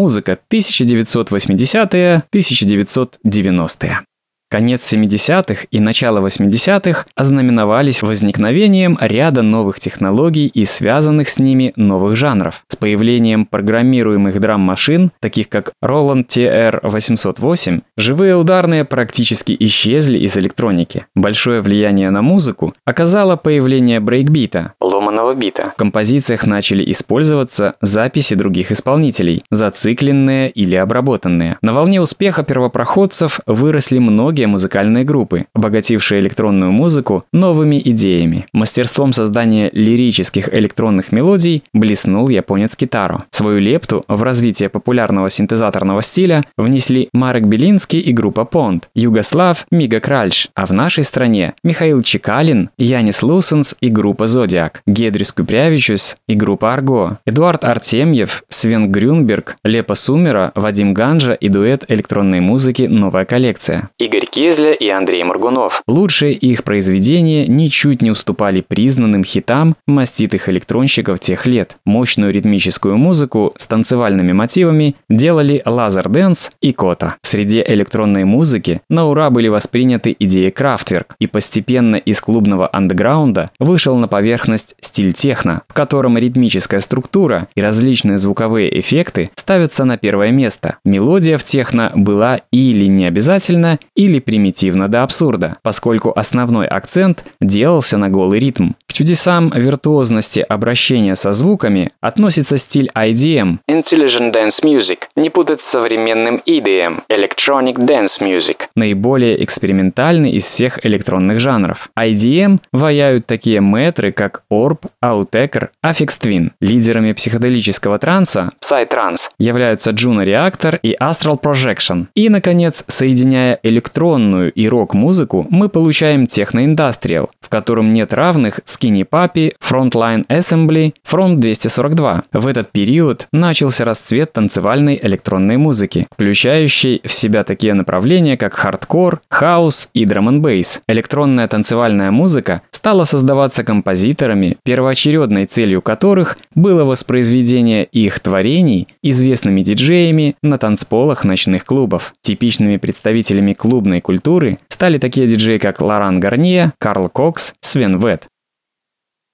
музыка 1980-1990-е. Конец 70-х и начало 80-х ознаменовались возникновением ряда новых технологий и связанных с ними новых жанров. С появлением программируемых драм-машин, таких как Roland TR-808, живые ударные практически исчезли из электроники. Большое влияние на музыку оказало появление брейкбита, ломаного бита. В композициях начали использоваться записи других исполнителей, зацикленные или обработанные. На волне успеха первопроходцев выросли многие музыкальные группы, обогатившие электронную музыку новыми идеями. Мастерством создания лирических электронных мелодий блеснул японец Китаро. Свою лепту в развитие популярного синтезаторного стиля внесли Марек Белинский и группа Понт, Югослав Мига Кральш, а в нашей стране Михаил Чекалин, Янис Лусенс и группа Зодиак, Гедрис Купрявичус и группа Арго, Эдуард Артемьев, Свен Грюнберг, Лепа Сумера, Вадим Ганжа и дуэт электронной музыки «Новая коллекция». Игорь Кезля и Андрей Моргунов. Лучшие их произведения ничуть не уступали признанным хитам маститых электронщиков тех лет. Мощную ритмическую музыку с танцевальными мотивами делали Laserdance и Koto. В среде электронной музыки на ура были восприняты идеи Крафтверк, и постепенно из клубного андеграунда вышел на поверхность стиль техно, в котором ритмическая структура и различные звуковые эффекты ставятся на первое место. Мелодия в техно была или не обязательно, или примитивно до абсурда, поскольку основной акцент делался на голый ритм. К чудесам виртуозности обращения со звуками относится стиль IDM – Intelligent Dance Music, не путать с современным EDM – Electronic Dance Music, наиболее экспериментальный из всех электронных жанров. IDM ваяют такие мэтры, как Orb, Autechre, Aphex Twin. Лидерами психоделического транса Psytrance являются Juno Reactor и Astral Projection. И, наконец, соединяя электронную и рок-музыку, мы получаем техно-индастриал, в котором нет равных Skinny Puppy, Frontline Assembly, Front 242. В этот период начался расцвет танцевальной электронной музыки, включающей в себя такие направления, как хардкор, хаус и драм н бейс. Электронная танцевальная музыка стала создаваться композиторами, первоочередной целью которых было воспроизведение их творений известными диджеями на танцполах ночных клубов. Типичными представителями клубной культуры стали такие диджеи, как Лоран Гарнье, Карл Кокс, Свен Вет.